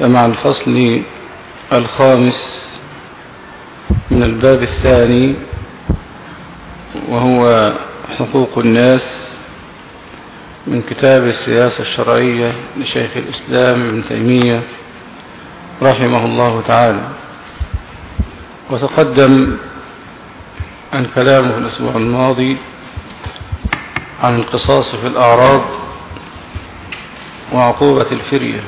فمع الفصل الخامس من الباب الثاني وهو حقوق الناس من كتاب السياسة الشرعية لشيخ الإسلام ابن تيمية رحمه الله تعالى. وتقدم عن كلامه الأسبوع الماضي عن القصاص في الأعراض وعقوبة الفرية.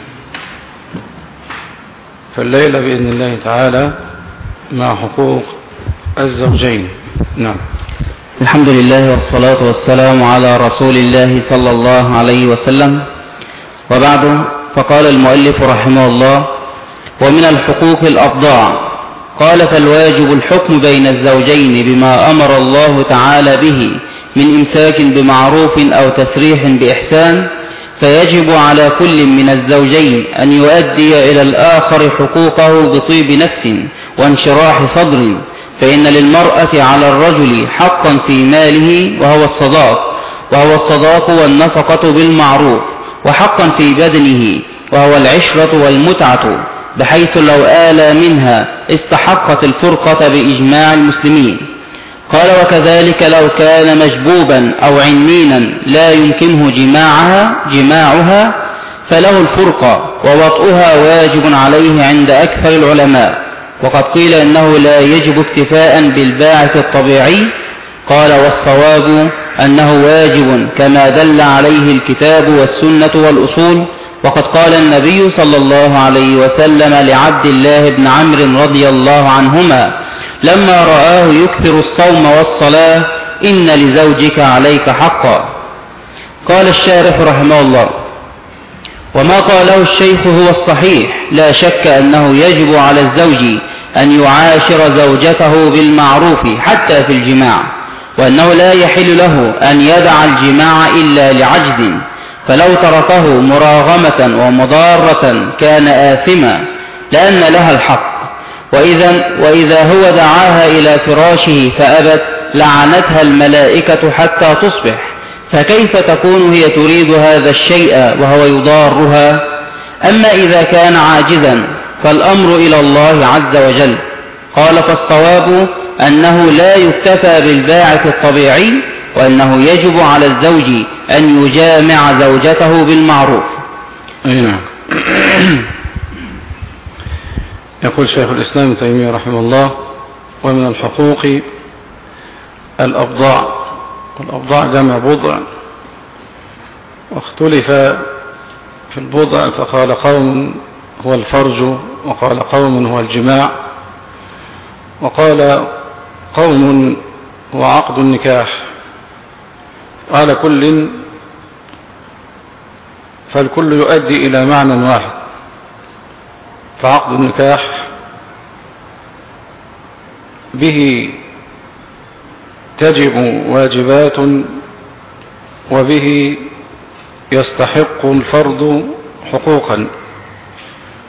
فالليلة بإذن الله تعالى مع حقوق الزوجين. نعم. الحمد لله والصلاة والسلام على رسول الله صلى الله عليه وسلم. وبعد فقال المؤلف رحمه الله ومن الحقوق الأبضاع قال فالواجب الحكم بين الزوجين بما أمر الله تعالى به من إمساك بمعروف أو تسريح بإحسان فيجب على كل من الزوجين أن يؤدي إلى الآخر حقوقه بطيب نفس وانشراح صدر فإن للمرأة على الرجل حقا في ماله وهو الصداق وهو الصداق والنفقة بالمعروف وحقا في بدنه وهو العشرة والمتعة بحيث لو آلى منها استحقت الفرقة بإجماع المسلمين. قال وكذلك لو كان مجبوبا أو عنينا لا يمكنه جماعها جماعها فله الفرقة ووطئها واجب عليه عند أكثر العلماء. وقد قيل إنه لا يجب اكتفاء بالباعث الطبيعي. قال والصواب أنه واجب كما دل عليه الكتاب والسنة والأصول. وقد قال النبي صلى الله عليه وسلم لعبد الله بن عمرو رضي الله عنهما لما رآه يكثر الصوم والصلاة إن لزوجك عليك حقا. قال الشارح رحمه الله وما قاله الشيخ هو الصحيح لا شك أنه يجب على الزوج أن يعاشر زوجته بالمعروف حتى في الجماع وأنه لا يحل له أن يدع الجماع إلا لعجز. فلو تركه مراغمة ومضارة كان آثما لأن لها الحق. وإذا, وإذا هو دعاها إلى فراشه فأبت لعنتها الملائكة حتى تصبح. فكيف تكون هي تريد هذا الشيء وهو يضارها؟ أما إذا كان عاجزا فالأمر إلى الله عز وجل. قال فالصواب أنه لا يكتفى بالباعث الطبيعي وأنه يجب على الزوج أن يجامع زوجته بالمعروف. يقول شيخ الإسلام ابن تيمية رحمه الله ومن الحقوق الأبضاع. والأبضاع جمع بضع. واختلف في البضع فقال قوم هو الفرج وقال قوم هو الجماع. وقال قوم هو عقد النكاح. وعلى كل فالكل يؤدي إلى معنى واحد. فعقد النكاح به تجب واجبات وبه يستحق الفرد حقوقا.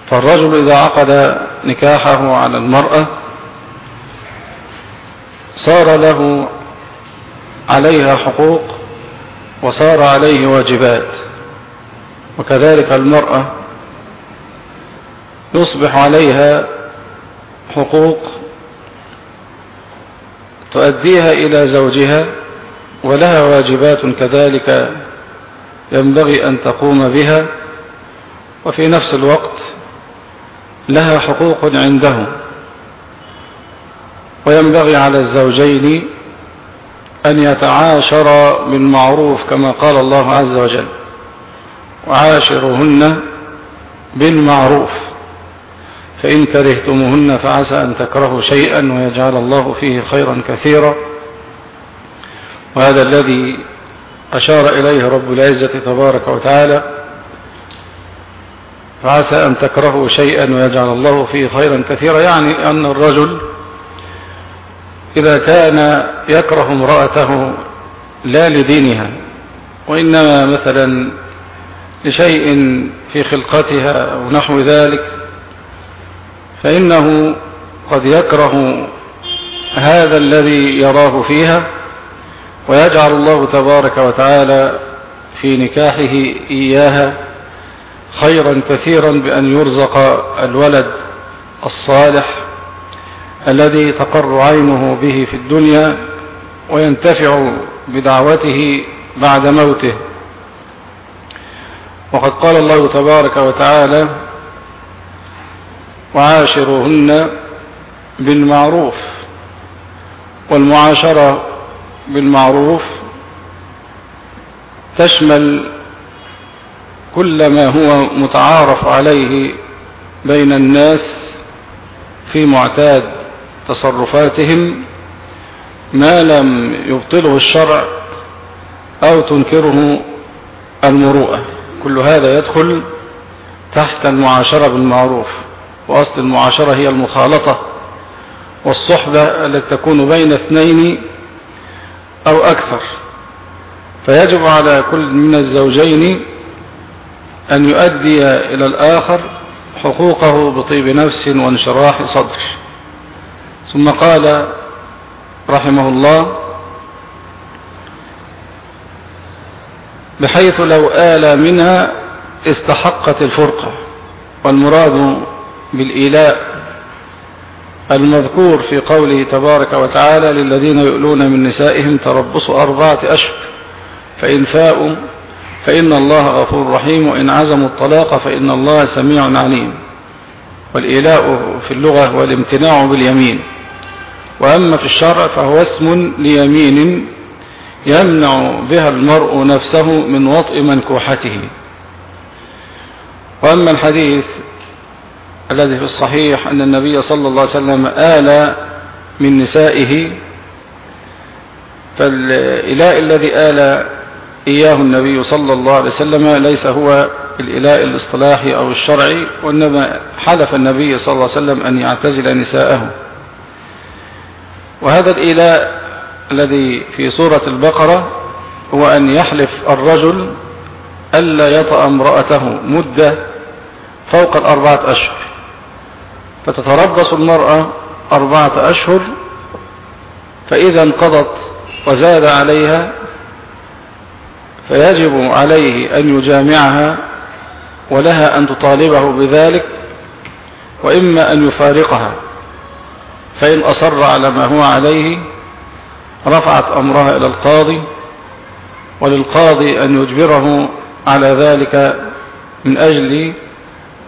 فالرجل إذا عقد نكاحه على المرأة صار له عليها حقوق وصار عليه واجبات وكذلك المرأة يصبح عليها حقوق تؤديها إلى زوجها ولها واجبات كذلك ينبغي أن تقوم بها وفي نفس الوقت لها حقوق عنده وينبغي على الزوجين أن يتعاشر بالمعروف كما قال الله عز وجل وعاشرهن بالمعروف فإن كرهتموهن فعسى أن تكرهوا شيئا ويجعل الله فيه خيرا كثيرا. وهذا الذي أشار إليه رب العزة تبارك وتعالى. فعسى أن تكرهوا شيئا ويجعل الله فيه خيرا كثيرا. يعني أن الرجل إذا كان يكره امرأته لا لدينها وإنما مثلا لشيء في خلقتها أو نحو ذلك فإنه قد يكره هذا الذي يراه فيها ويجعل الله تبارك وتعالى في نكاحه إياها خيرا كثيرا بأن يرزق الولد الصالح الذي تقر عينه به في الدنيا وينتفع بدعوته بعد موته. وقد قال الله تبارك وتعالى وعاشرهن بالمعروف والمعاشرة بالمعروف تشمل كل ما هو متعارف عليه بين الناس في معتاد تصرفاتهم ما لم يبطله الشرع أو تنكره المروءة. كل هذا يدخل تحت المعاشرة بالمعروف. وأصل المعاشرة هي المخالطة والصحبة التي تكون بين اثنين أو أكثر. فيجب على كل من الزوجين أن يؤدي إلى الآخر حقوقه بطيب نفس وانشراح صدر. ثم قال رحمه الله بحيث لو آل منها استحقت الفرقة والمراد بالإيلاء المذكور في قوله تبارك وتعالى للذين يؤلون من نسائهم تربص أربعة أشهر فإن فاءوا فإن الله غفور رحيم وإن عزموا الطلاق فإن الله سميع عليم. والإيلاء في اللغة والامتناع باليمين. وأما في الشرع فهو اسم ليمين يمنع بها المرء نفسه من وطء منكوحته. وأما الحديث الذي في الصحيح أن النبي صلى الله عليه وسلم آل من نسائه فالإلاء الذي آل إياه النبي صلى الله عليه وسلم ليس هو الإلاء الاصطلاحي أو الشرعي وإنما حلف النبي صلى الله عليه وسلم أن يعتزل نساءه. وهذا الإلاء الذي في سورة البقرة هو أن يحلف الرجل ألا يطأ امرأته مدة فوق الأربعة أشهر. فتتربص المرأة أربعة أشهر فإذا انقضت وزاد عليها فيجب عليه أن يجامعها ولها أن تطالبه بذلك وإما أن يفارقها فإن أصر على ما هو عليه رفعت أمرها إلى القاضي وللقاضي أن يجبره على ذلك من أجل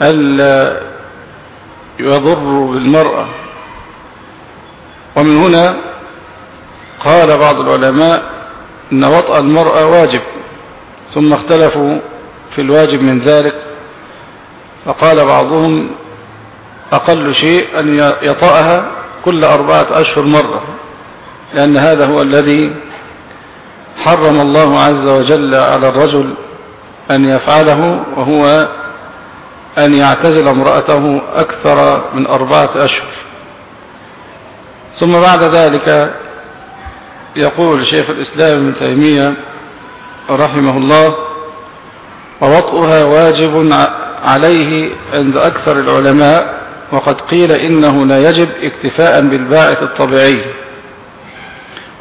ألا يضر بالمرأة ومن هنا قال بعض العلماء أن وطأ المرأة واجب ثم اختلفوا في الواجب من ذلك. فقال بعضهم أقل شيء أن يطأها كل أربعة أشهر مرة لأن هذا هو الذي حرم الله عز وجل على الرجل أن يفعله وهو أن يعتزل امرأته أكثر من أربعة أشهر. ثم بعد ذلك يقول شيخ الإسلام ابن تيمية رحمه الله ووطئها واجب عليه عند أكثر العلماء وقد قيل إنه لا يجب اكتفاء بالباعث الطبيعي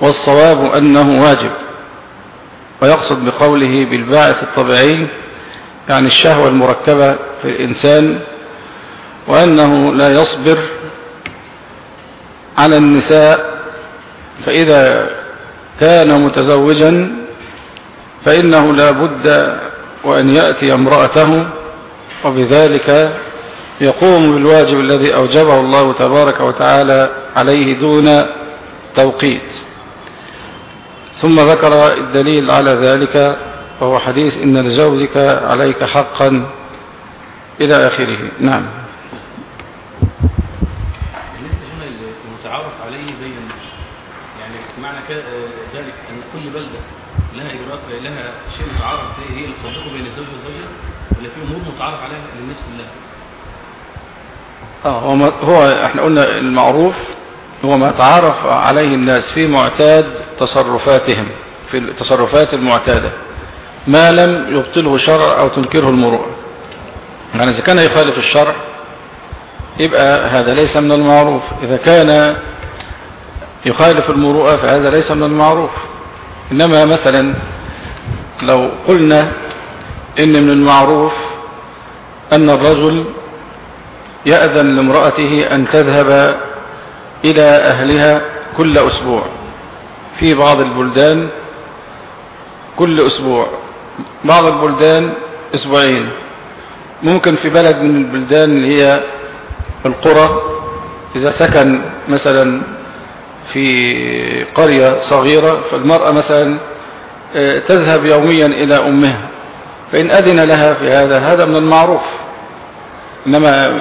والصواب أنه واجب ويقصد بقوله بالباعث الطبيعي يعني الشهوة المركبة في الإنسان وأنه لا يصبر على النساء فإذا كان متزوجا فإنه لا بد وأن يأتي امرأته وبذلك يقوم بالواجب الذي أوجبه الله تبارك وتعالى عليه دون توقيت. ثم ذكر الدليل على ذلك وهو حديث إن لزوجك عليك حقا إلى آخره. نعم. بالنسبة هنا المتعارف عليه بين يعني معنى ذلك أن كل بلدة لها إجراءات لها شيء متعارف هي اللي تطبقه بين الزوج والزوجة ولا في أمور متعارف عليها للناس كلها؟ آه هو, هو إحنا قلنا المعروف هو ما تعارف عليه الناس في معتاد تصرفاتهم في التصرفات المعتادة. ما لم يبطله شرع أو تنكره المروءة يعني إذا كان يخالف الشرع يبقى هذا ليس من المعروف. إذا كان يخالف المروءة فهذا ليس من المعروف. إنما مثلا لو قلنا إن من المعروف أن الرجل يأذن لامرأته أن تذهب إلى أهلها كل أسبوع في بعض البلدان كل أسبوع. بعض البلدان أسبوعين. ممكن في بلد من البلدان اللي هي القرى إذا سكن مثلا في قرية صغيرة فالمرأة مثلا آه، تذهب يوميا إلى أمها. فإن أذن لها في هذا هذا من المعروف. إنما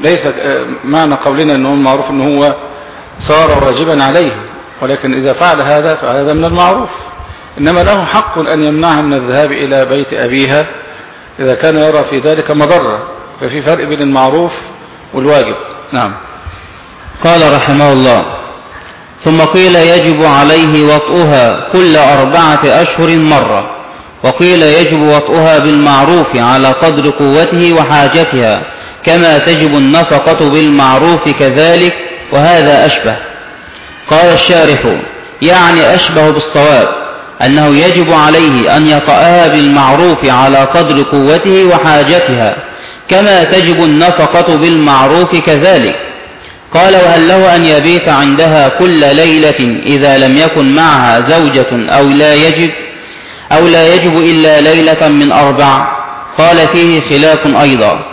ليس آه، معنى قولنا أنه المعروف أنه هو صار واجبا عليه. ولكن إذا فعل هذا فهذا من المعروف. إنما له حق أن يمنعها من الذهاب إلى بيت أبيها إذا كان يرى في ذلك مضرة ففي فرق بين المعروف والواجب. نعم. قال رحمه الله ثم قيل يجب عليه وطئها كل أربعة أشهر مرة وقيل يجب وطئها بالمعروف على قدر قوته وحاجتها كما تجب النفقة بالمعروف كذلك وهذا أشبه. قال الشارح يعني أشبه بالصواب. أنه يجب عليه أن يطأها بالمعروف على قدر قوته وحاجتها كما تجب النفقة بالمعروف كذلك. قال وهل له أن يبيت عندها كل ليلة إذا لم يكن معها زوجة أو لا يجب أو لا يجب إلا ليلة من أربع؟ قال فيه خلاف أيضا.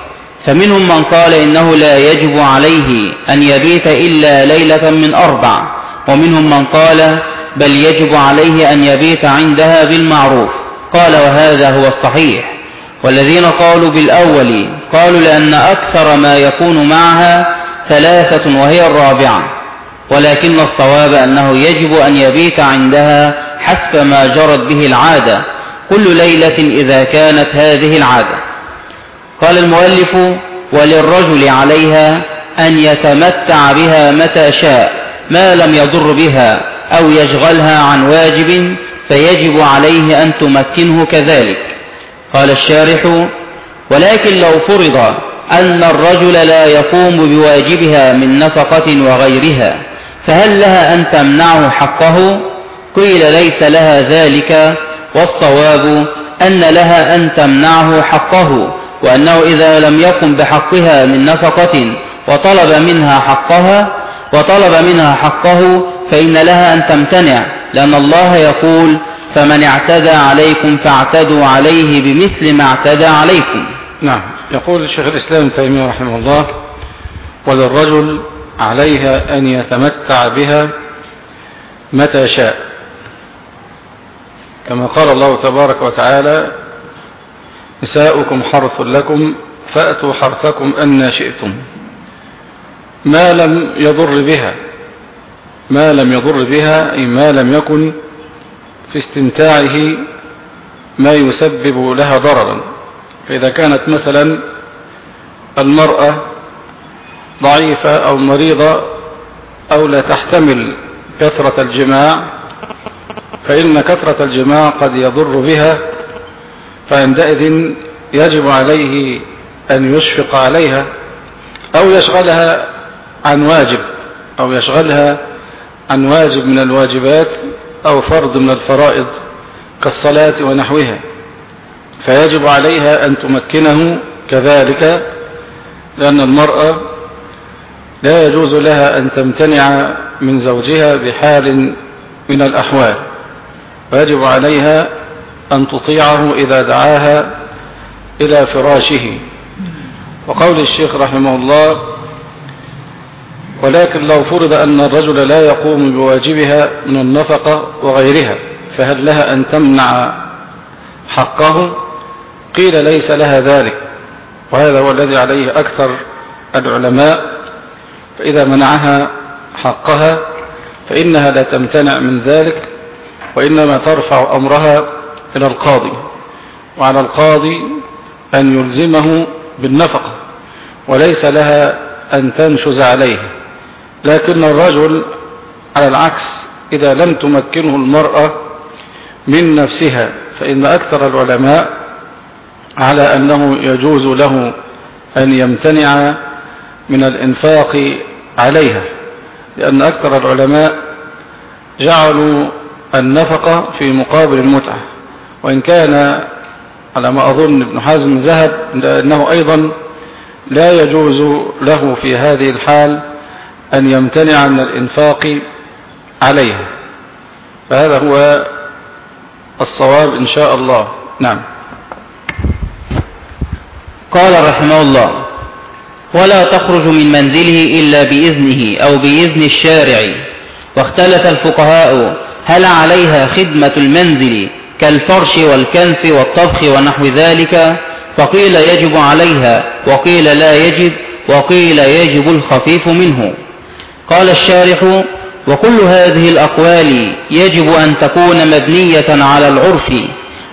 فمنهم من قال إنه لا يجب عليه أن يبيت إلا ليلة من أربع ومنهم من قال بل يجب عليه أن يبيت عندها بالمعروف. قال وهذا هو الصحيح. والذين قالوا بالأول قالوا لأن أكثر ما يكون معها ثلاثة وهي الرابعة. ولكن الصواب أنه يجب أن يبيت عندها حسب ما جرت به العادة. كل ليلة إذا كانت هذه العادة. قال المؤلف وللرجل عليها أن يتمتع بها متى شاء ما لم يضر بها. أو يشغلها عن واجب فيجب عليه أن تمكنه كذلك. قال الشارح ولكن لو فرض أن الرجل لا يقوم بواجبها من نفقة وغيرها فهل لها أن تمنعه حقه؟ قيل ليس لها ذلك والصواب أن لها أن تمنعه حقه وأنه إذا لم يقم بحقها من نفقة وطلب منها حقها وطلب منها حقه فإن لها أن تمتنع. لأن الله يقول فمن اعتدى عليكم فاعتدوا عليه بمثل ما اعتدى عليكم. نعم. يقول الشيخ الإسلام ابن تيمية رحمه الله وللرجل عليها أن يتمتع بها متى شاء. كما قال الله تبارك وتعالى نساؤكم حرث لكم فأتوا حرثكم أن شئتم. ما لم يضر بها ما لم يضر بها أي ما لم يكن في استمتاعه ما يسبب لها ضررا. فإذا كانت مثلا المرأة ضعيفة أو مريضة أو لا تحتمل كثرة الجماع فإن كثرة الجماع قد يضر بها فعندئذ يجب عليه أن يشفق عليها أو يشغلها عن واجب أو يشغلها عن واجب من الواجبات أو فرض من الفرائض كالصلاة ونحوها. فيجب عليها أن تمكنه كذلك لأن المرأة لا يجوز لها أن تمتنع من زوجها بحال من الأحوال. ويجب عليها أن تطيعه إذا دعاها إلى فراشه. وقول الشيخ رحمه الله ولكن لو فرض أن الرجل لا يقوم بواجبها من النفقة وغيرها فهل لها أن تمنع حقه؟ قيل ليس لها ذلك وهذا هو الذي عليه أكثر العلماء. فإذا منعها حقها فإنها لا تمتنع من ذلك وإنما ترفع أمرها إلى القاضي وعلى القاضي أن يلزمه بالنفقة وليس لها أن تنشز عليه. لكن الرجل على العكس إذا لم تمكنه المرأة من نفسها فإن أكثر العلماء على أنه يجوز له أن يمتنع من الإنفاق عليها لأن أكثر العلماء جعلوا النفقة في مقابل المتعة. وإن كان على ما أظن ابن حزم ذهب لأنه أيضا لا يجوز له في هذه الحال أن يمتنع من الإنفاق عليها. فهذا هو الصواب إن شاء الله. نعم. قال رحمه الله ولا تخرج من منزله إلا بإذنه أو بإذن الشارع. واختلف الفقهاء هل عليها خدمة المنزل كالفرش والكنس والطبخ ونحو ذلك؟ فقيل يجب عليها. وقيل لا يجب. وقيل يجب الخفيف منه. قال الشارح وكل هذه الأقوال يجب أن تكون مبنية على العرف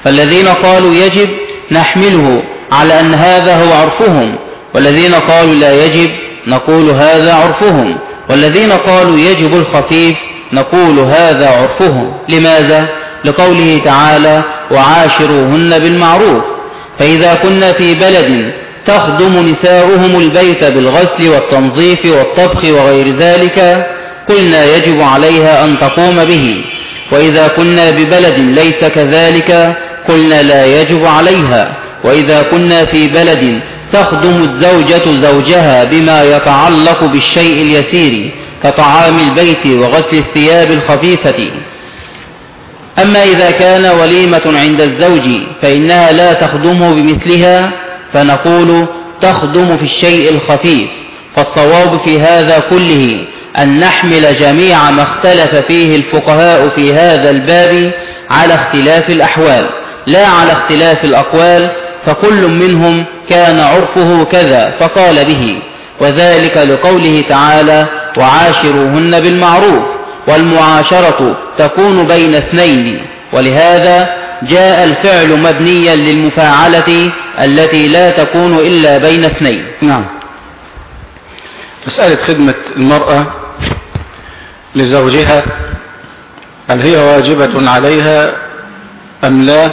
فالذين قالوا يجب نحمله على أن هذا هو عرفهم والذين قالوا لا يجب نقول هذا عرفهم والذين قالوا يجب الخفيف نقول هذا عرفهم لماذا؟ لقوله تعالى وعاشروهن بالمعروف فإذا كنا في بلد تخدم نساؤهم البيت بالغسل والتنظيف والطبخ وغير ذلك قلنا يجب عليها أن تقوم به. وإذا كنا ببلد ليس كذلك قلنا لا يجب عليها. وإذا كنا في بلد تخدم الزوجة زوجها بما يتعلق بالشيء اليسير كطعام البيت وغسل الثياب الخفيفة. أما إذا كان وليمة عند الزوج فإنها لا تخدمه بمثلها فنقول تخدم في الشيء الخفيف فالصواب في هذا كله أن نحمل جميع ما اختلف فيه الفقهاء في هذا الباب على اختلاف الأحوال لا على اختلاف الأقوال فكل منهم كان عرفه كذا فقال به وذلك لقوله تعالى وعاشروهن بالمعروف والمعاشرة تكون بين اثنين ولهذا جاء الفعل مبنيا للمفاعلة التي لا تكون إلا بين اثنين. نعم. مسألة خدمة المرأة لزوجها هل هي واجبة عليها أم لا؟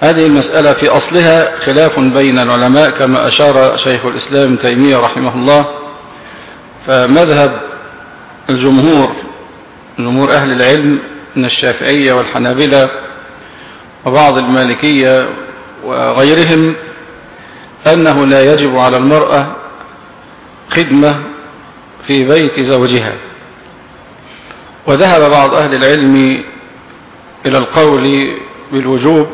هذه المسألة في أصلها خلاف بين العلماء كما أشار شيخ الإسلام تيمية رحمه الله. فمذهب الجمهور جمهور أهل العلم من الشافعية والحنابلة وبعض المالكية وغيرهم أنه لا يجب على المرأة خدمة في بيت زوجها. وذهب بعض أهل العلم إلى القول بالوجوب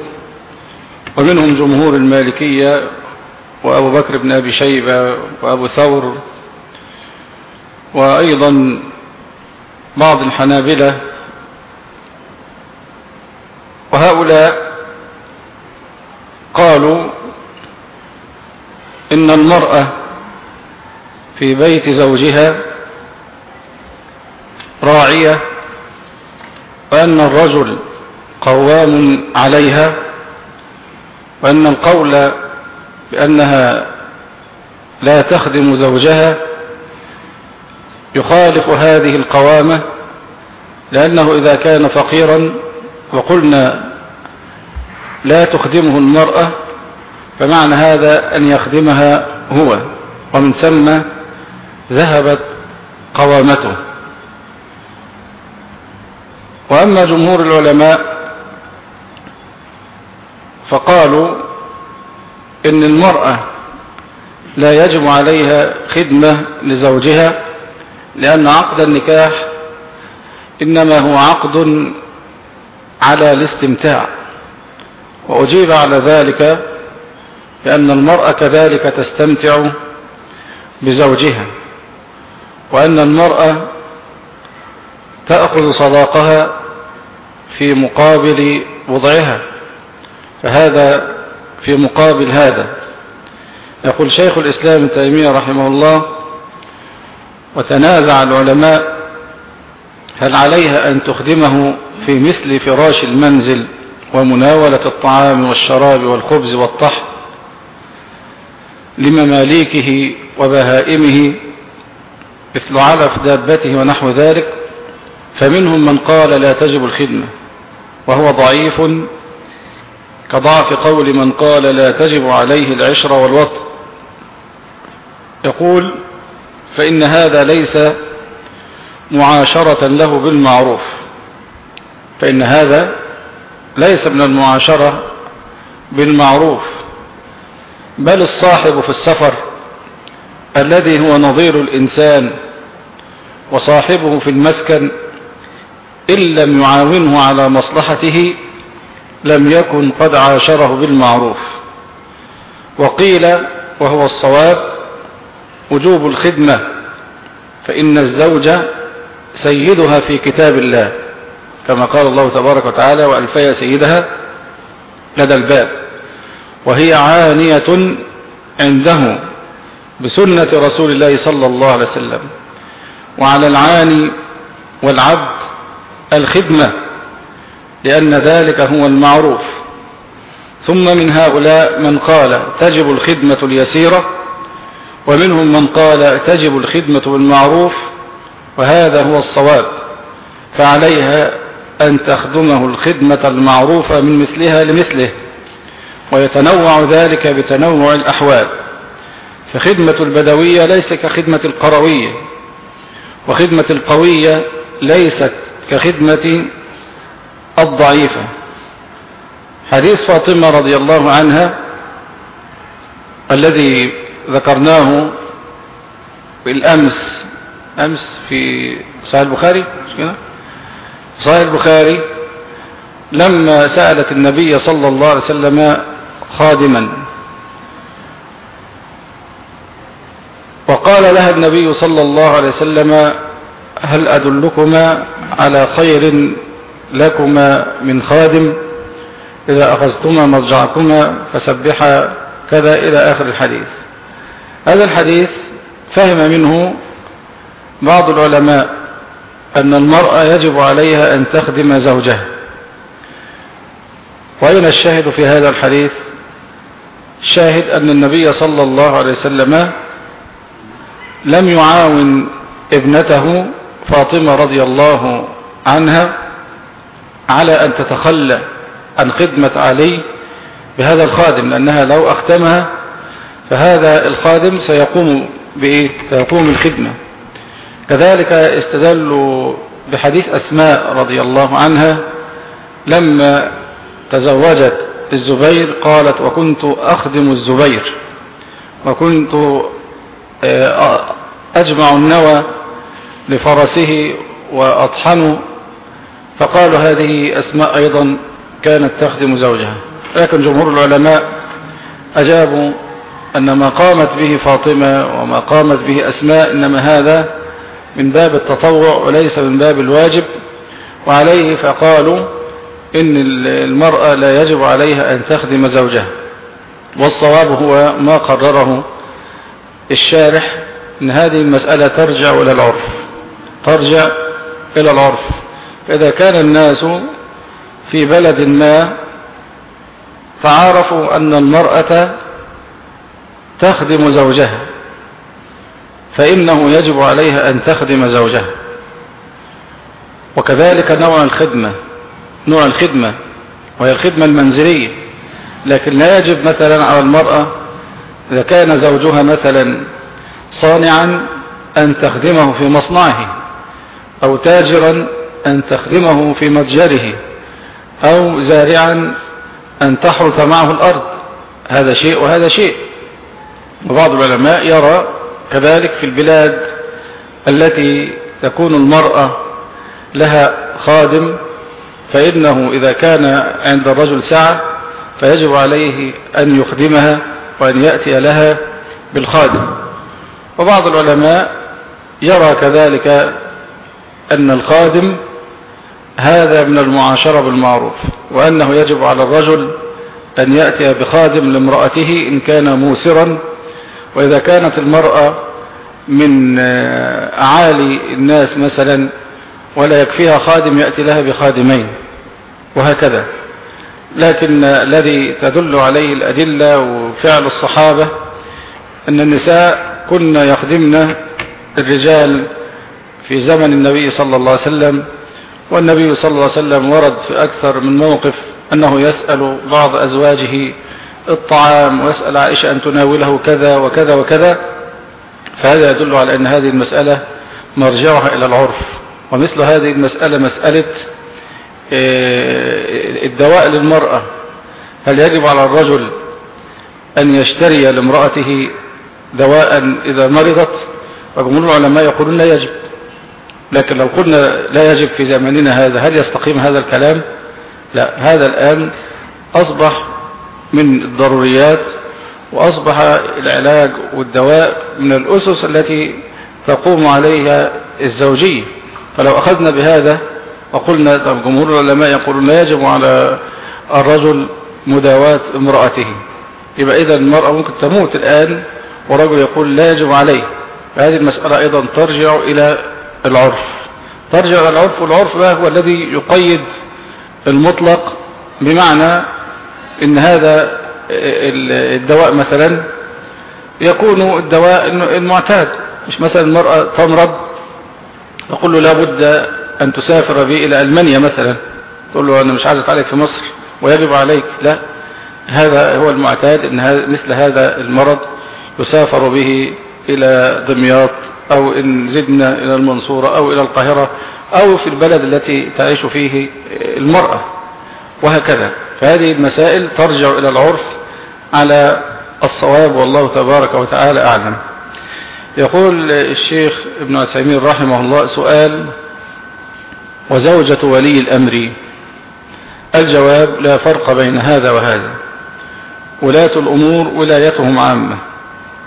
ومنهم جمهور المالكية وأبو بكر بن أبي شيبة وأبو ثور وأيضا بعض الحنابلة. وهؤلاء قالوا إن المرأة في بيت زوجها راعية وأن الرجل قوام عليها وأن القول بأنها لا تخدم زوجها يخالف هذه القوامة لأنه إذا كان فقيرا وقلنا لا تخدمه المرأة فمعنى هذا أن يخدمها هو. ومن ثم ذهبت قوامته. وأما جمهور العلماء فقالوا إن المرأة لا يجب عليها خدمة لزوجها لأن عقد النكاح إنما هو عقد على الاستمتاع. وأجيب على ذلك بأن المرأة كذلك تستمتع بزوجها وأن المرأة تأخذ صداقها في مقابل وضعها فهذا في مقابل هذا. يقول شيخ الإسلام تيمية رحمه الله وتنازع العلماء هل عليها أن تخدمه في مثل فراش المنزل ومناولة الطعام والشراب والخبز والطحن لمماليكه وبهائمه مثل علف دابته ونحو ذلك فمنهم من قال لا تجب الخدمة وهو ضعيف كضعف قول من قال لا تجب عليه العشرة والوطن. يقول فإن هذا ليس معاشرة له بالمعروف فإن هذا ليس من المعاشرة بالمعروف بل الصاحب في السفر الذي هو نظير الإنسان وصاحبه في المسكن إن لم يعاونه على مصلحته لم يكن قد عاشره بالمعروف. وقيل وهو الصواب وجوب الخدمة فإن الزوجة سيدها في كتاب الله. كما قال الله تبارك وتعالى وألفي سيدها لدى الباب. وهي عانية عنده بسنة رسول الله صلى الله عليه وسلم. وعلى العاني والعبد الخدمة لأن ذلك هو المعروف. ثم من هؤلاء من قال تجب الخدمة اليسيرة. ومنهم من قال تجب الخدمة بالمعروف وهذا هو الصواب فعليها أن تخدمه الخدمة المعروفة من مثلها لمثله ويتنوع ذلك بتنوع الأحوال. فخدمة البدوية ليس كخدمة القروية وخدمة القوية ليست كخدمة الضعيفة. حديث فاطمة رضي الله عنها الذي ذكرناه بالأمس أمس في صحيح البخاري مش كده؟ صحيح البخاري لما سألت النبي صلى الله عليه وسلم خادما وقال لها النبي صلى الله عليه وسلم هل أدلكما على خير لكما من خادم؟ إذا أخذتما مضجعكما فسبحا كذا إلى آخر الحديث. هذا الحديث فهم منه بعض العلماء أن المرأة يجب عليها أن تخدم زوجها. وأين الشاهد في هذا الحديث؟ الشاهد أن النبي صلى الله عليه وسلم لم يعاون ابنته فاطمة رضي الله عنها على أن تتخلى عن خدمة علي بهذا الخادم لأنها لو أختمها فهذا الخادم سيقوم بإيه؟ سيقوم بالخدمة كذلك استدلوا بحديث أسماء رضي الله عنها لما تزوجت الزبير قالت وكنت أخدم الزبير وكنت آه، أجمع النوى لفرسه وأطحنه فقالوا هذه أسماء أيضا كانت تخدم زوجها. لكن جمهور العلماء أجابوا أن ما قامت به فاطمة وما قامت به أسماء إنما هذا من باب التطوع وليس من باب الواجب. وعليه فقالوا إن المرأة لا يجب عليها أن تخدم زوجها. والصواب هو ما قرره الشارح أن هذه المسألة ترجع إلى العرف. ترجع إلى العرف. فإذا كان الناس في بلد ما فعرفوا أن المرأة تخدم زوجها فإنه يجب عليها أن تخدم زوجها. وكذلك نوع الخدمة نوع الخدمة وهي الخدمة المنزلية. لكن لا يجب مثلا على المرأة إذا كان زوجها مثلا صانعا أن تخدمه في مصنعه أو تاجرا أن تخدمه في متجره أو زارعا أن تحرث معه الأرض. هذا شيء وهذا شيء. وبعض العلماء يرى كذلك في البلاد التي تكون المرأة لها خادم فإنه إذا كان عند الرجل سعة فيجب عليه أن يخدمها وأن يأتي لها بالخادم. وبعض العلماء يرى كذلك أن الخادم هذا من المعاشرة بالمعروف وأنه يجب على الرجل أن يأتي بخادم لامرأته إن كان موسرا وإذا كانت المرأة من أعالي الناس مثلا ولا يكفيها خادم يأتي لها بخادمين وهكذا. لكن الذي تدل عليه الأدلة وفعل الصحابة أن النساء كن يخدمن الرجال في زمن النبي صلى الله عليه وسلم والنبي صلى الله عليه وسلم ورد في أكثر من موقف أنه يسأل بعض أزواجه الطعام ويسأل عائشة أن تناوله كذا وكذا وكذا فهذا يدل على أن هذه المسألة مرجعها إلى العرف. ومثل هذه المسألة مسألة آه، الدواء للمرأة. هل يجب على الرجل أن يشتري لامرأته دواء إذا مرضت؟ وجمهور العلماء يقولون لا يجب. لكن لو قلنا لا يجب في زماننا هذا هل يستقيم هذا الكلام؟ لا. هذا الآن أصبح من الضروريات وأصبح العلاج والدواء من الأسس التي تقوم عليها الزوجية. فلو أخذنا بهذا وقلنا جمهور العلماء يقولون لا يجب على الرجل مداواة امرأته. يبقى إذا المرأة ممكن تموت الآن ورجل يقول لا يجب عليه. فهذه المسألة أيضا ترجع إلى العرف. ترجع إلى العرف والعرف بقى هو الذي يقيد المطلق؟ بمعنى إن هذا الدواء مثلا يكون الدواء المعتاد مش مثلا المرأة تمرض تقول له لابد أن تسافر به إلى ألمانيا مثلا تقول له أنا مش عايز أتعالج في مصر ويجب عليك لا هذا هو المعتاد أن مثل هذا المرض يسافر به إلى دمياط أو إن زدنا إلى المنصورة أو إلى القاهرة أو في البلد التي تعيش فيه المرأة وهكذا. فهذه المسائل ترجع إلى العرف على الصواب والله تبارك وتعالى أعلم. يقول الشيخ ابن عثيمين رحمه الله سؤال وزوجة ولي الأمر الجواب لا فرق بين هذا وهذا. ولاة الأمور ولايتهم عامة.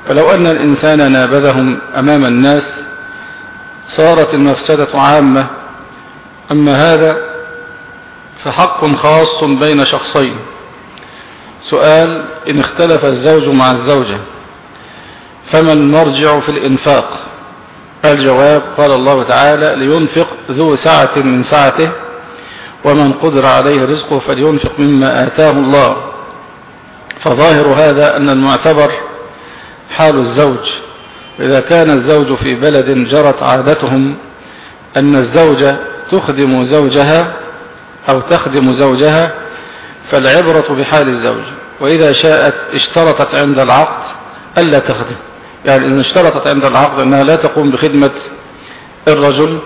فلو أن الإنسان نابذهم أمام الناس صارت المفسدة عامة. أما هذا فحق خاص بين شخصين. سؤال إن اختلف الزوج مع الزوجة فما المرجع في الإنفاق؟ الجواب قال الله تعالى لينفق ذو سعة من سعته ومن قدر عليه رزقه فلينفق مما آتاه الله. فظاهر هذا أن المعتبر حال الزوج. إذا كان الزوج في بلد جرت عادتهم أن الزوجة تخدم زوجها أو تخدم زوجها فالعبرة بحال الزوج. وإذا شاءت اشترطت عند العقد ألا تخدم. يعني إن اشترطت عند العقد أنها لا تقوم بخدمة الرجل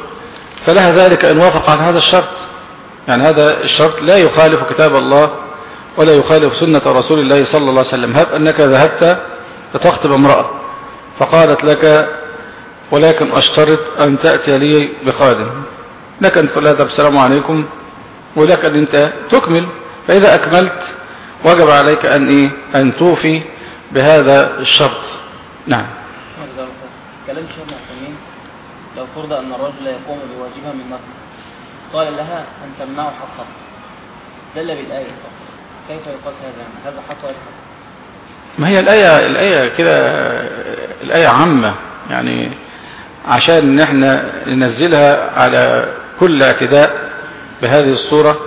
فلها ذلك أن وافق عن هذا الشرط. يعني هذا الشرط لا يخالف كتاب الله ولا يخالف سنة رسول الله صلى الله عليه وسلم. هب أنك ذهبت لتخطب امرأة فقالت لك ولكن أشترط أن تأتي لي بقادم. لك أن تقول لها السلام عليكم. ولك أن أنت تكمل. فإذا أكملت وجب عليك أن, إيه؟ أن توفي بهذا الشرط. نعم. كلام شيخ معتمين لو فرض أن الرجل يقوم بواجبها من نفسه قال لها أن تمنعه حقه. دل بالآية كيف يقاس هذا؟ يعني هذا حق ولا ما هي الآية الآية كده الآية عامة. يعني عشان ان إحنا ننزلها على كل اعتداء بهذه الصورة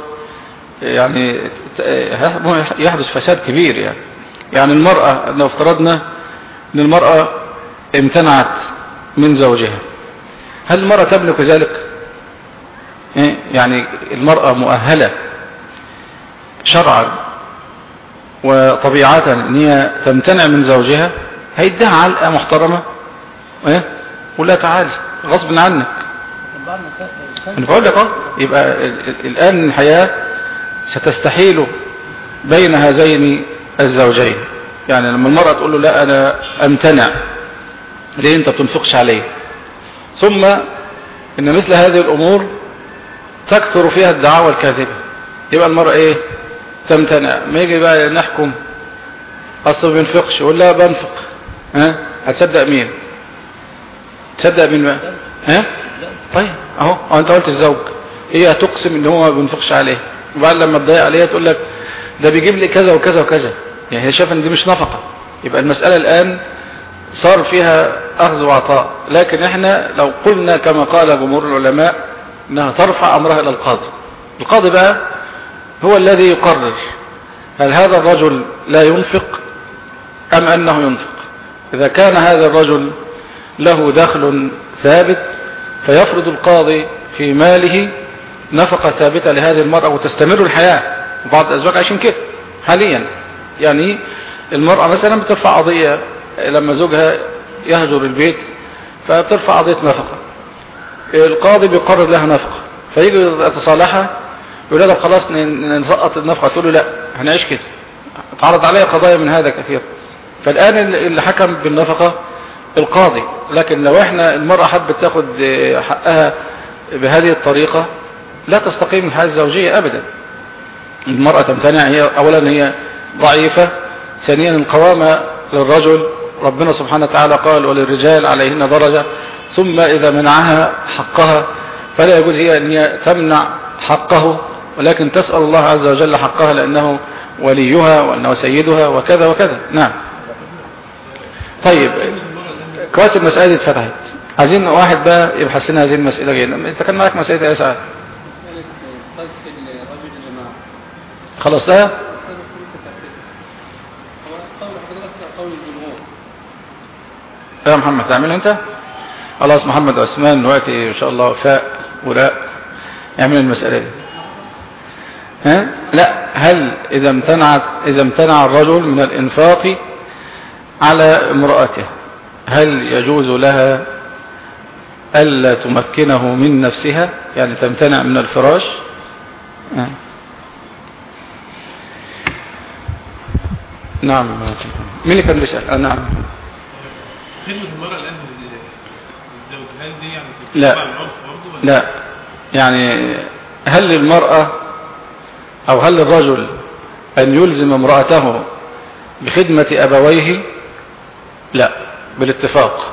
يعني يحدث فساد كبير يعني. يعني المرأة لو افترضنا إن المرأة امتنعت من زوجها هل المرأة تملك ذلك؟ إيه؟ يعني المرأة مؤهلة شرعا وطبيعة إن هي تمتنع من زوجها هيدها علقة محترمة إيه؟ ولا تعالي غصب عنك. أنا بقول لك آه يبقى الآن الحياة ستستحيل بين هذين الزوجين. يعني لما المرأة تقول له لا أنا أمتنع ليه أنت بتنفقش عليه ثم إن مثل هذه الأمور تكثر فيها الدعاوى الكاذبة. يبقى المرأة إيه؟ تمتنع. ما يجي بقى نحكم أصلا ما بينفقش يقول لا بنفق. ها؟ هتصدق مين؟ تصدق مين بقى؟ ها؟ طيب أهو أنت قلت الزوج. هي تقسم إن هو ما بينفقش عليه. وبعد لما تضايق عليها تقول لك ده بيجيب لي كذا وكذا وكذا. يعني هي شايفة إن دي مش نفقة. يبقى المسألة الآن صار فيها أخذ وعطاء. لكن إحنا لو قلنا كما قال جمهور العلماء إنها ترفع أمرها إلى القاضي. القاضي بقى هو الذي يقرر هل هذا الرجل لا ينفق أم أنه ينفق. إذا كان هذا الرجل له دخل ثابت فيفرض القاضي في ماله نفقة ثابتة لهذه المرأة وتستمر الحياة بعض الأزواج عايشين كده حاليا. يعني المرأة مثلا بترفع قضية لما زوجها يهجر البيت فبترفع قضية نفقة. القاضي بيقرر لها نفقة. فيجي يتصالحها يقول لها خلاص نسقط النفقة. تقول له لا هنعيش كده. اتعرض عليها قضايا من هذا كثير. فالآن اللي حكم بالنفقة القاضي لكن لو إحنا المرأة حبت تاخد حقها بهذه الطريقة لا تستقيم الحياة الزوجية أبدا. المرأة تمتنع هي أولا هي ضعيفة ثانيا القوامة للرجل ربنا سبحانه وتعالى قال وللرجال عليهن درجة ثم إذا منعها حقها فلا يجوز هي أن هي تمنع حقه ولكن تسأل الله عز وجل حقها لأنه وليها وأنه سيدها وكذا وكذا. نعم. طيب. كويس المسألة دي اتفتحت. عايزين واحد بقى يبحث لنا هذه المسألة. جيدا انت كان معك مسألة سعد؟ خلاص ده يا محمد تعمل انت؟ خلاص محمد عثمان دلوقتي إن شاء الله وفاء ولاء يعمل المسألة دي. ها؟ لا هل إذا امتنعت إذا امتنع الرجل من الإنفاق على امرأته؟ هل يجوز لها ألا تمكنه من نفسها؟ يعني تمتنع من الفراش؟ آه. نعم. مين اللي كان بيسأل؟ آه نعم. خدمة المرأة الآن هل دي يعني لا. لا. يعني هل للمرأة أو هل للرجل أن يلزم امرأته بخدمة أبويه؟ لا. بالاتفاق.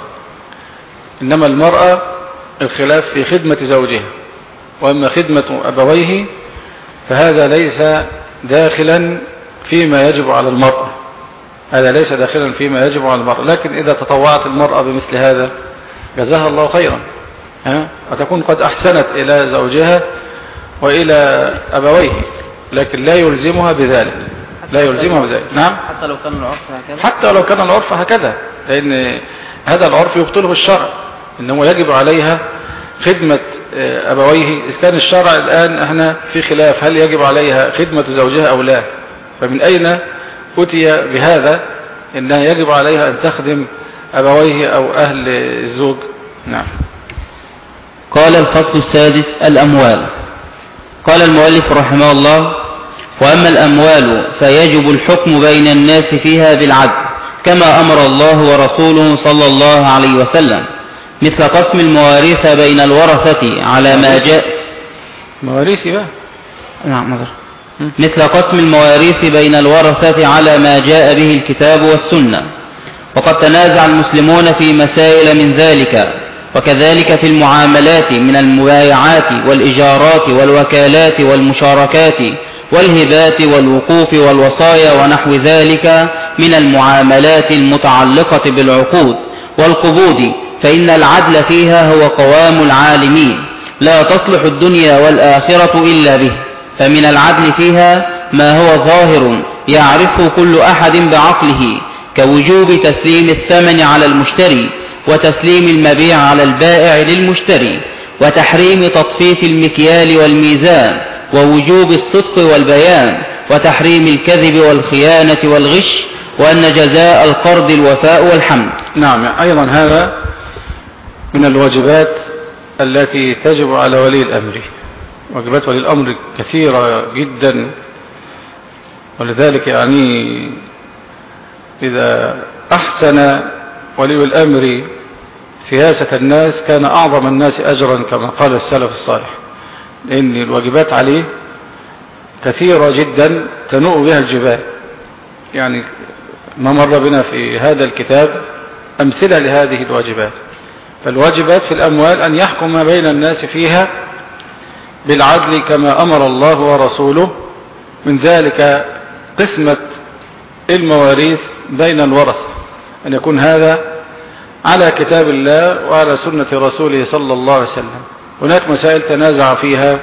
إنما المرأة الخلاف في خدمة زوجها وأما خدمة أبويه فهذا ليس داخلا فيما يجب على المرأة هذا ليس داخلا فيما يجب على المرأة لكن إذا تطوعت المرأة بمثل هذا جزاها الله خيرا. ها؟ وتكون قد أحسنت إلى زوجها وإلى أبويه لكن لا يلزمها بذلك. لا يلزمها بذلك. نعم؟ حتى لو كان العرف هكذا. حتى لو كان العرف هكذا. لأن هذا العرف يبطله الشرع إنه يجب عليها خدمة آه، أبويه. إذا كان الشرع الآن إحنا في خلاف هل يجب عليها خدمة زوجها أو لا؟ فمن أين أتي بهذا؟ إنها يجب عليها أن تخدم أبويه أو أهل الزوج. نعم. قال الفصل السادس الأموال. قال المؤلف رحمه الله وأما الأموال فيجب الحكم بين الناس فيها بالعدل. كما أمر الله ورسوله صلى الله عليه وسلم. مثل قسم المواريث بين الورثة على ما جاء. مواريثي بقى؟ نعم نظر مثل قسم المواريث بين الورثة على ما جاء به الكتاب والسنة. وقد تنازع المسلمون في مسائل من ذلك وكذلك في المعاملات من المبايعات والإجارات والوكالات والمشاركات والهبات والوقوف والوصايا ونحو ذلك. من المعاملات المتعلقة بالعقود والقبود فإن العدل فيها هو قوام العالمين. لا تصلح الدنيا والآخرة إلا به. فمن العدل فيها ما هو ظاهر يعرفه كل أحد بعقله كوجوب تسليم الثمن على المشتري وتسليم المبيع على البائع للمشتري وتحريم تطفيف المكيال والميزان ووجوب الصدق والبيان وتحريم الكذب والخيانة والغش وأن جزاء القرض الوفاء والحمد. نعم أيضا هذا من الواجبات التي تجب على ولي الأمر. واجبات ولي الأمر كثيرة جدا ولذلك يعني إذا أحسن ولي الأمر سياسة الناس كان أعظم الناس أجرا كما قال السلف الصالح. لأن الواجبات عليه كثيرة جدا تنوء بها الجبال. يعني ما مر بنا في هذا الكتاب أمثلة لهذه الواجبات. فالواجبات في الأموال أن يحكم بين الناس فيها بالعدل كما أمر الله ورسوله. من ذلك قسمة المواريث بين الورثة. أن يكون هذا على كتاب الله وعلى سنة رسوله صلى الله عليه وسلم. هناك مسائل تنازع فيها.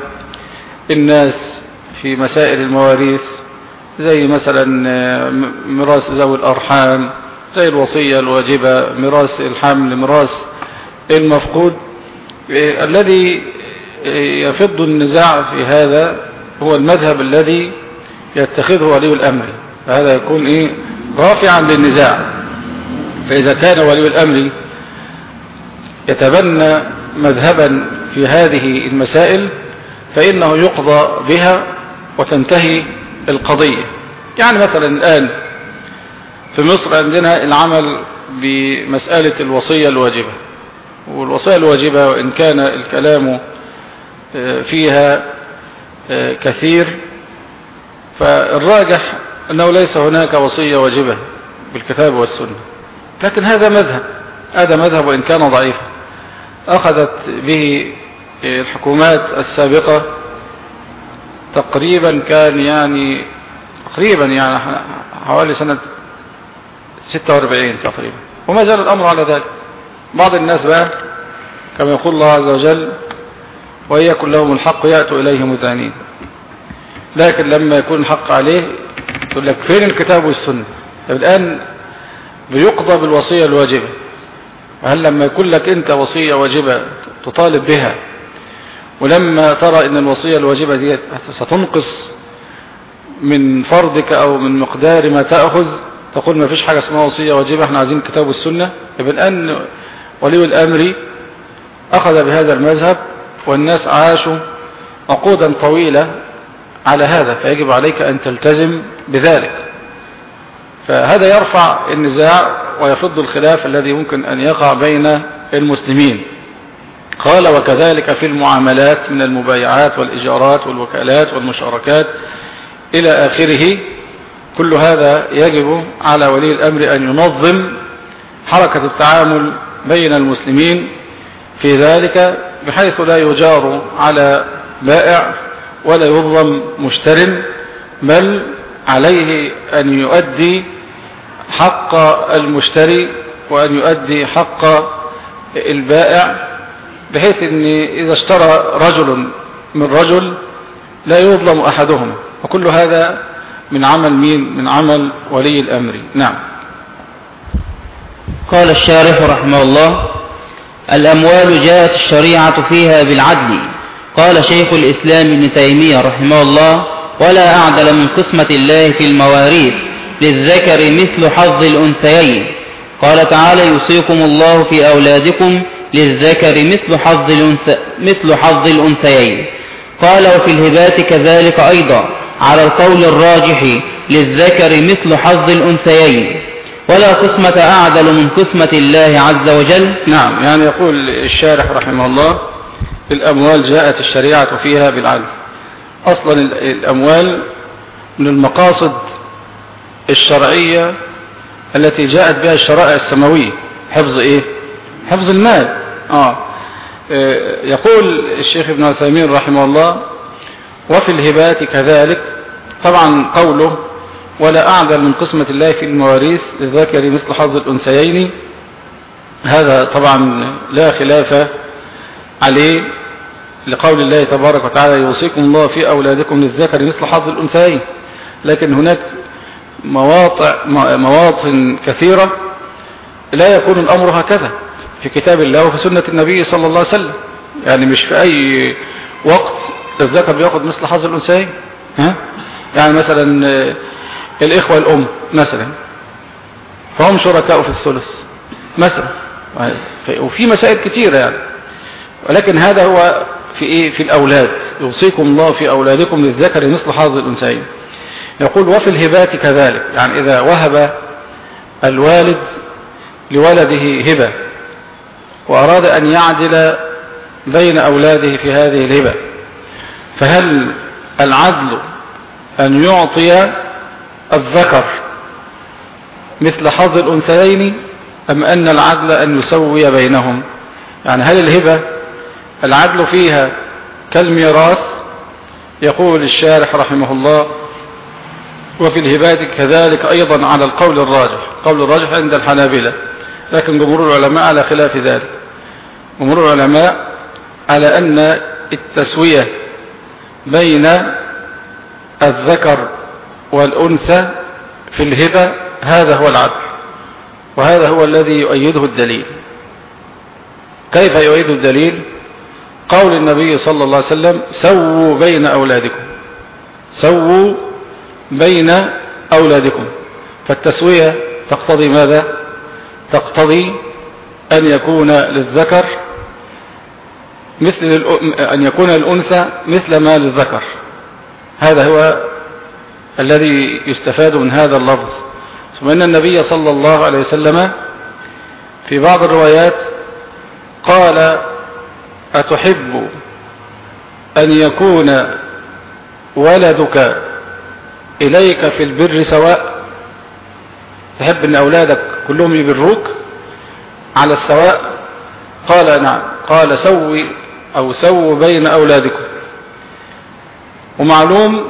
الناس في مسائل المواريث زي مثلا ميراث ذوي الأرحام زي الوصية الواجبة ميراث الحمل ميراث المفقود. إيه، الذي إيه، يفض النزاع في هذا هو المذهب الذي يتخذه ولي الأمر. فهذا يكون إيه؟ رافعا للنزاع. فإذا كان ولي الأمر يتبنى مذهبا في هذه المسائل فإنه يقضى بها وتنتهي القضية. يعني مثلا الآن في مصر عندنا العمل بمسألة الوصية الواجبة. والوصية الواجبة وإن كان الكلام آه، فيها آه، كثير فالراجح أنه ليس هناك وصية واجبة بالكتاب والسنة. لكن هذا مذهب هذا مذهب وإن كان ضعيفا. أخذت به الحكومات السابقة تقريبا كان يعني تقريبا يعني حوالي سنة 46 تقريبا. وما زال الأمر على ذلك. بعض الناس بقى كما يقول الله عز وجل ويكن لهم الحق يأتوا إليه مذعنين لكن لما يكون الحق عليه يقول لك فين الكتاب والسنة؟ الآن بيقضى بالوصية الواجبة. هل لما يكون لك أنت وصية واجبة تطالب بها ولما ترى إن الوصية الواجبة دي ستنقص من فرضك أو من مقدار ما تأخذ تقول ما فيش حاجة اسمها وصية واجبة إحنا عايزين الكتاب والسنة. يبقى الآن ولي الأمر أخذ بهذا المذهب والناس عاشوا عقودا طويلة على هذا فيجب عليك أن تلتزم بذلك. فهذا يرفع النزاع ويفض الخلاف الذي ممكن أن يقع بين المسلمين. قال وكذلك في المعاملات من المبايعات والإجارات والوكالات والمشاركات إلى آخره. كل هذا يجب على ولي الأمر أن ينظم حركة التعامل بين المسلمين في ذلك بحيث لا يجار على بائع ولا يظلم مشتر بل عليه أن يؤدي حق المشتري وأن يؤدي حق البائع بحيث أن إذا اشترى رجل من رجل لا يظلم أحدهم. وكل هذا من عمل مين؟ من عمل ولي الأمر. نعم. قال الشارح رحمه الله الأموال جاءت الشريعة فيها بالعدل. قال شيخ الإسلام ابن تيمية رحمه الله ولا أعدل من قسمة الله في المواريث للذكر مثل حظ الأنثيين. قال تعالى يوصيكم الله في أولادكم للذكر مثل حظ, الأنث... مثل حظ الأنثيين. قال وفي الهبات كذلك أيضا على القول الراجح للذكر مثل حظ الأنثيين. ولا قسمة أعدل من قسمة الله عز وجل. نعم يعني يقول الشارح رحمه الله الأموال جاءت الشريعة فيها بالعدل. أصلا الأموال من المقاصد الشرعية التي جاءت بها الشرائع السماوية. حفظ إيه؟ حفظ المال. آه. آه يقول الشيخ ابن عثيمين رحمه الله وفي الهبات كذلك. طبعا قوله ولا أعدل من قسمة الله في المواريث للذكر مثل حظ الأنسيين هذا طبعا لا خلاف عليه لقول الله تبارك وتعالى يوصيكم الله في أولادكم للذكر مثل حظ الأنسيين لكن هناك مواطع مواطن كثيرة لا يكون الأمر هكذا. في كتاب الله وفي سنة النبي صلى الله عليه وسلم. يعني مش في أي وقت الذكر بياخد مثل حظ الأنثيين. ها؟ يعني مثلا الإخوة الأم مثلا. فهم شركاء في الثلث مثلا. وفي مسائل كثيرة يعني. ولكن هذا هو في إيه؟ في الأولاد. يوصيكم الله في أولادكم للذكر مثل حظ الأنثيين. يقول وفي الهبات كذلك. يعني إذا وهب الوالد لولده هبة وأراد أن يعدل بين أولاده في هذه الهبة. فهل العدل أن يعطي الذكر مثل حظ الأنثيين أم أن العدل أن يسوي بينهم؟ يعني هل الهبة العدل فيها كالميراث؟ يقول الشارح رحمه الله وفي الهبات كذلك أيضا على القول الراجح قول الراجح عند الحنابلة لكن جمهور العلماء على خلاف ذلك. جمهور العلماء على أن التسوية بين الذكر والأنثى في الهبة هذا هو العدل وهذا هو الذي يؤيده الدليل. كيف يؤيد الدليل؟ قول النبي صلى الله عليه وسلم سووا بين أولادكم. سووا بين أولادكم. فالتسوية تقتضي ماذا؟ تقتضي أن يكون للذكر مثل أن يكون الأنثى مثل ما للذكر هذا هو الذي يستفاد من هذا اللفظ. ثم أن النبي صلى الله عليه وسلم في بعض الروايات قال أتحب أن يكون ولدك إليك في البر سواء؟ تحب أن أولادك كلهم يبروك على السواء؟ قال نعم. قال سوي أو سووا بين أولادكم. ومعلوم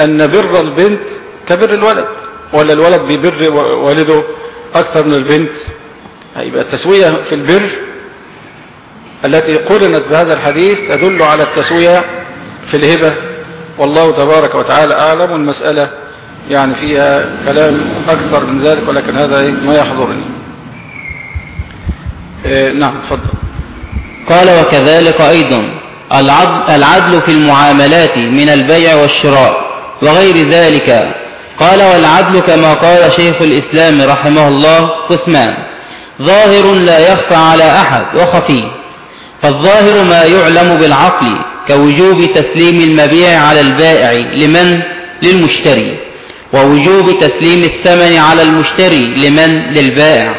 أن بر البنت كبر الولد ولا الولد بيبر والده أكثر من البنت. يبقى التسوية في البر التي قرنت بهذا الحديث تدل على التسوية في الهبة. والله تبارك وتعالى أعلم المسألة يعني فيها كلام أكثر من ذلك ولكن هذا ما يحضرني. إيه نعم تفضل. قال وكذلك أيضا العدل في المعاملات من البيع والشراء وغير ذلك. قال والعدل كما قال شيخ الإسلام رحمه الله قسمان ظاهر لا يخفى على أحد وخفي فالظاهر ما يعلم بالعقل كوجوب تسليم المبيع على البائع لمن؟ للمشتري ووجوب تسليم الثمن على المشتري لمن؟ للبائع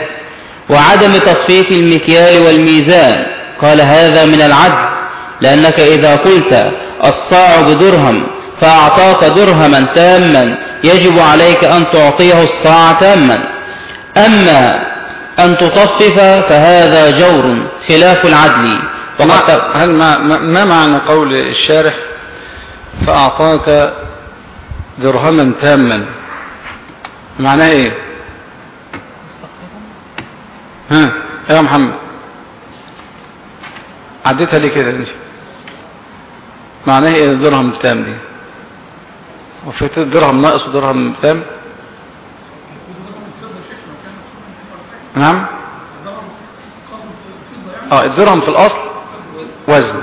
وعدم تطفيف المكيال والميزان قال هذا من العدل لأنك إذا قلت الصاع بدرهم فأعطاك درهما تاما يجب عليك أن تعطيه الصاع تاما. أما أن تطفف فهذا جور خلاف العدل. وقد هل ما, ما معنى قول الشارح فأعطاك درهما تاما؟ معناه إيه؟ ها يا محمد. عديتها لي كده انت معناه إيه؟ الدرهم التام دي. وفي درهم ناقص ودرهم تام. نعم؟ آه الدرهم في الأصل وزن.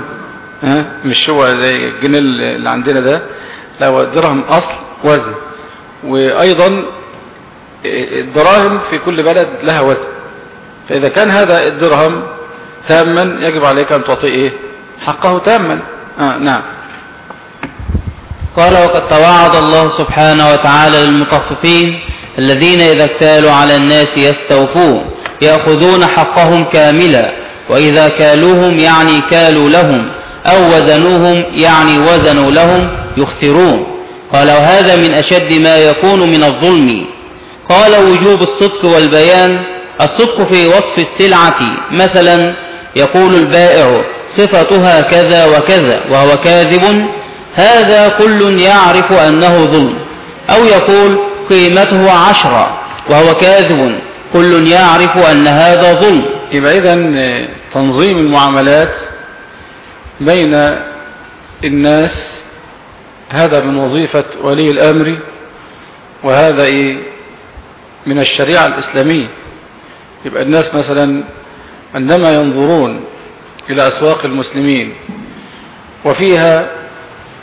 ها؟ مش هو زي الجنيه اللي عندنا ده. لا هو الدرهم أصل وزن. وأيضا الدراهم في كل بلد لها وزن. فإذا كان هذا الدرهم تاما يجب عليك أن تعطيه إيه؟ حقه تاما. آه نعم. قال وقد توعد الله سبحانه وتعالى للمطففين الذين إذا اكتالوا على الناس يستوفون يأخذون حقهم كاملا وإذا كالوهم يعني كالوا لهم أو وزنوهم يعني وزنوا لهم يخسرون. قال وهذا من أشد ما يكون من الظلم. قال وجوب الصدق والبيان. الصدق في وصف السلعة مثلا يقول البائع صفتها كذا وكذا وهو كاذب هذا كل يعرف أنه ظلم. أو يقول قيمته عشرة وهو كاذب كل يعرف أن هذا ظلم. يبقى إذن تنظيم المعاملات بين الناس هذا من وظيفة ولي الأمر وهذا إيه؟ من الشريعة الإسلامية. يبقى الناس مثلا عندما ينظرون إلى أسواق المسلمين وفيها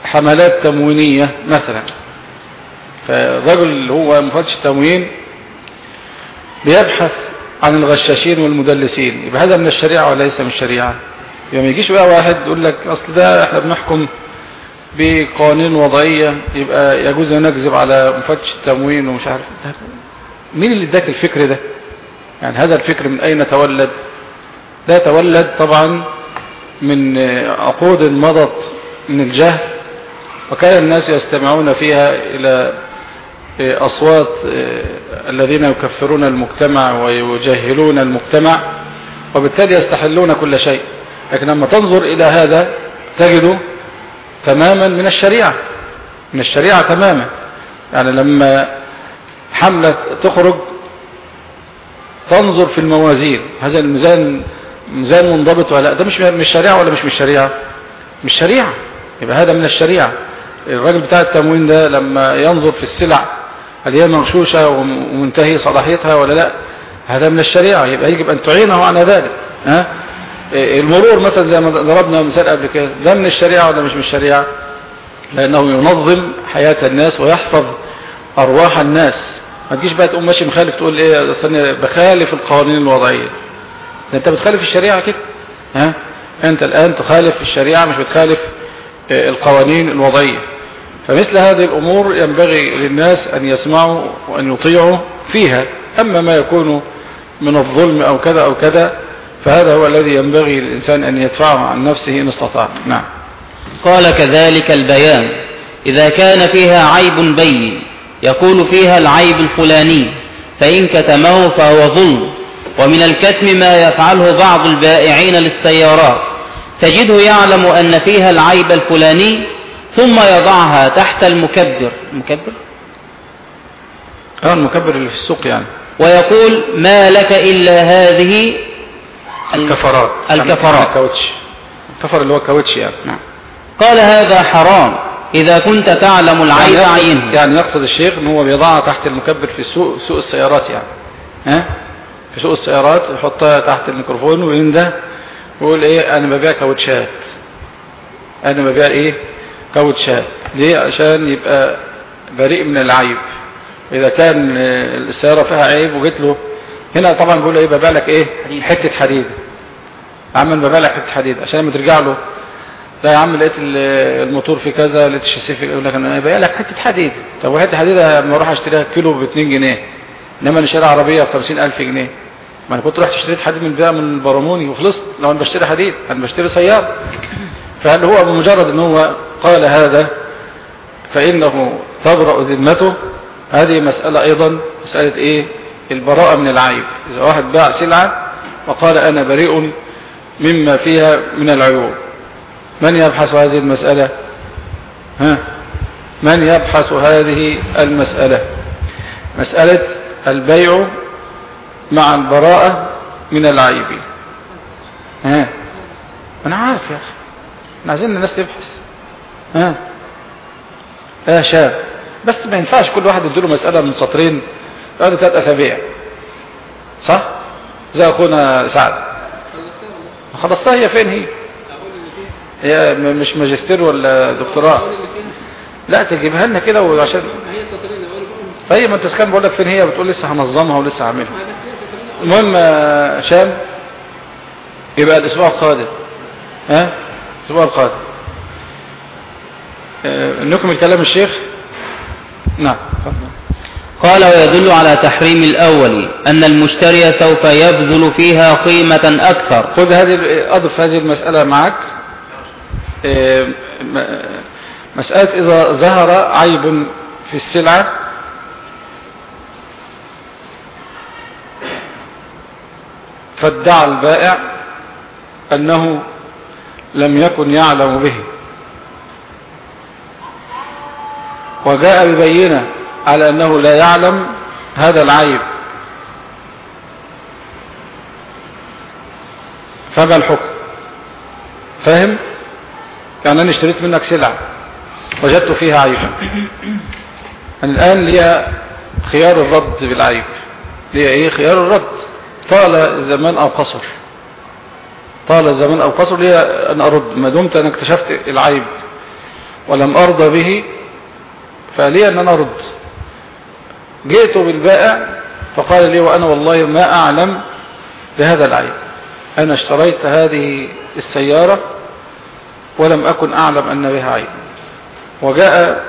حملات تموينية مثلا فالرجل هو مفتش التموين بيبحث عن الغشاشين والمدلسين. يبقى هذا من الشريعة ولا ليس من الشريعة. يبقى ما يجيش بقى واحد يقول لك أصل ده إحنا بنحكم بقوانين وضعية يبقى يجوز أن نكذب على مفتش التموين ومش عارف. مين اللي اداك الفكر ده؟ يعني هذا الفكر من أين تولد؟ ده تولد طبعا من عقود مضت من الجهل وكان الناس يستمعون فيها إلى أصوات الذين يكفرون المجتمع ويجهلون المجتمع وبالتالي يستحلون كل شيء. لكن لما تنظر إلى هذا تجده تماما من الشريعة من الشريعة تماما. يعني لما حملة تخرج تنظر في الموازين هذا الميزان ميزان منضبط ولا لا؟ ده مش مش شريعة ولا مش مش شريعة مش شريعة يبقى هذا من الشريعة. الراجل بتاع التموين ده لما ينظر في السلع هل هي مغشوشة ومنتهي صلاحيتها ولا لا؟ هذا من الشريعة. يبقى يجب أن تعينه على ذلك. ها؟ المرور مثلا زي ما ضربنا مثال قبل كده ده من الشريعة ولا مش من الشريعة؟ لأنه ينظم حياة الناس ويحفظ أرواح الناس. ما تجيش بقى تقوم ماشي مخالف تقول إيه أنا بخالف القوانين الوضعية. ده انت بتخالف الشريعة كده ها؟ انت الآن تخالف الشريعة مش بتخالف آه، القوانين الوضعية. فمثل هذه الأمور ينبغي للناس أن يسمعوا وأن يطيعوا فيها. أما ما يكون من الظلم أو كذا أو كذا فهذا هو الذي ينبغي للإنسان أن يدفعه عن نفسه إن استطاع. نعم. قال كذلك البيان إذا كان فيها عيب بين يقول فيها العيب الفلاني فإن كتمه فهو ظلم. ومن الكتم ما يفعله بعض البائعين للسيارات. تجده يعلم أن فيها العيب الفلاني ثم يضعها تحت المكبر. المكبر آه المكبر اللي في السوق يعني. ويقول ما لك إلا هذه الكفرات. الكفرات. الكاوتش الكفر اللي هو الكاوتش يعني. نعم. قال هذا حرام. إذا كنت تعلم العيب يعني عينه يقصد, يعني يقصد الشيخ إن هو بيضعها تحت المكبر في سوق سوق السيارات يعني. ها؟ في سوق السيارات يحطها تحت الميكروفون وينده ويقول إيه أنا ببيع كاوتشات. أنا ببيع إيه؟ كاوتشات. ليه؟ عشان يبقى بريء من العيب. إذا كان السيارة فيها عيب وجيت له هنا طبعا بيقول إيه ببيع لك إيه؟ حتة حديد. عمل ببيع لك حتة حديد عشان لما ترجع له لا يا عم لقيت ال- الموتور في كذا لقيت الشاسيه في يقول لك أنا ببيع لك حتة حديد. طب وحتة حديد لما أروح أشتريها كيلو ب 2 جنيه إنما أنا شاري عربية ب 50000 جنيه. ما أنا كنت رحت اشتريت حديد من بيع من البراموني وخلصت. لو أنا بشتري حديد أنا بشتري سيارة. فهل هو بمجرد إن هو قال هذا فإنه تبرأ ذمته؟ هذه مسألة أيضا مسألة إيه؟ البراءة من العيب. إذا واحد باع سلعة وقال أنا بريء مما فيها من العيوب. من يبحث هذه المسألة؟ ها؟ من يبحث هذه المسألة؟ مسألة البيع مع البراءة من العيب ها؟ أنا عارف يا أخي. إحنا عايزين الناس تبحث. ها؟ يا شاب بس ما ينفعش كل واحد يديله مسألة من سطرين يقعدوا ثلاث أسابيع. صح؟ زي أخونا سعد. خلصتها هي فين هي؟ هي مش ماجستير ولا دكتوراه؟ لا تجيبها لنا كده وعشان طيب ما انت كان بقول لك فين هي؟ بتقول لسه هنظمها ولسه هعملها. المهم آه، شام يبقى الأسبوع القادم. ها؟ الأسبوع القادم. آه، نكمل كلام الشيخ؟ نعم. قال ويدل على تحريم الأول أن المشتري سوف يبذل فيها قيمة أكثر. خذ هذه أضف هذه المسألة معك. آه، مسألة إذا ظهر عيب في السلعة فادعى البائع أنه لم يكن يعلم به. وجاء ببينة على أنه لا يعلم هذا العيب. فما الحكم؟ فاهم؟ يعني أنا اشتريت منك سلعة وجدت فيها عيبا أنا الآن لي خيار الرد بالعيب. لي إيه؟ خيار الرد. طال الزمان أو قصر. طال الزمان أو قصر لي أن أرد. ما دمت أنا اكتشفت العيب ولم أرضى به فلي أن أنا أرد. جئت بالبائع فقال لي وأنا والله ما أعلم بهذا العيب. أنا اشتريت هذه السيارة ولم أكن أعلم أن بها عيب. وجاء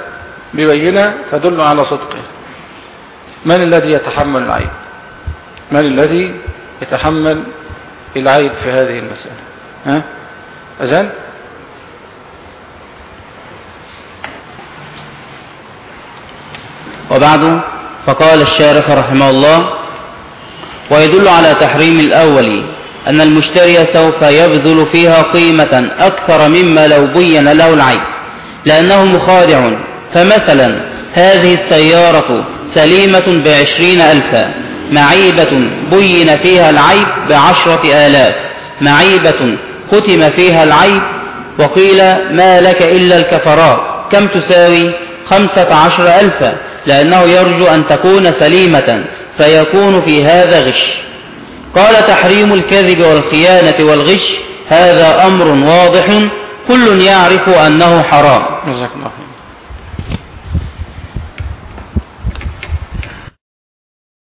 ببينة تدل على صدقه من الذي يتحمل العيب؟ من الذي يتحمل العيب في هذه المسألة. ها؟ أذن وبعد فقال الشارح رحمه الله ويدل على تحريم الأول أن المشتري سوف يبذل فيها قيمة أكثر مما لو بين له العيب لأنه مخادع. فمثلا هذه السيارة سليمة بعشرين ألفا. معيبة بين فيها العيب بعشرة آلاف. معيبة ختم فيها العيب وقيل ما لك إلا الكفرات. كم تساوي؟ خمسة عشر ألفا لأنه يرجو أن تكون سليمة فيكون في هذا غش. قال تحريم الكذب والخيانة والغش هذا أمر واضح كل يعرف أنه حرام. جزاك الله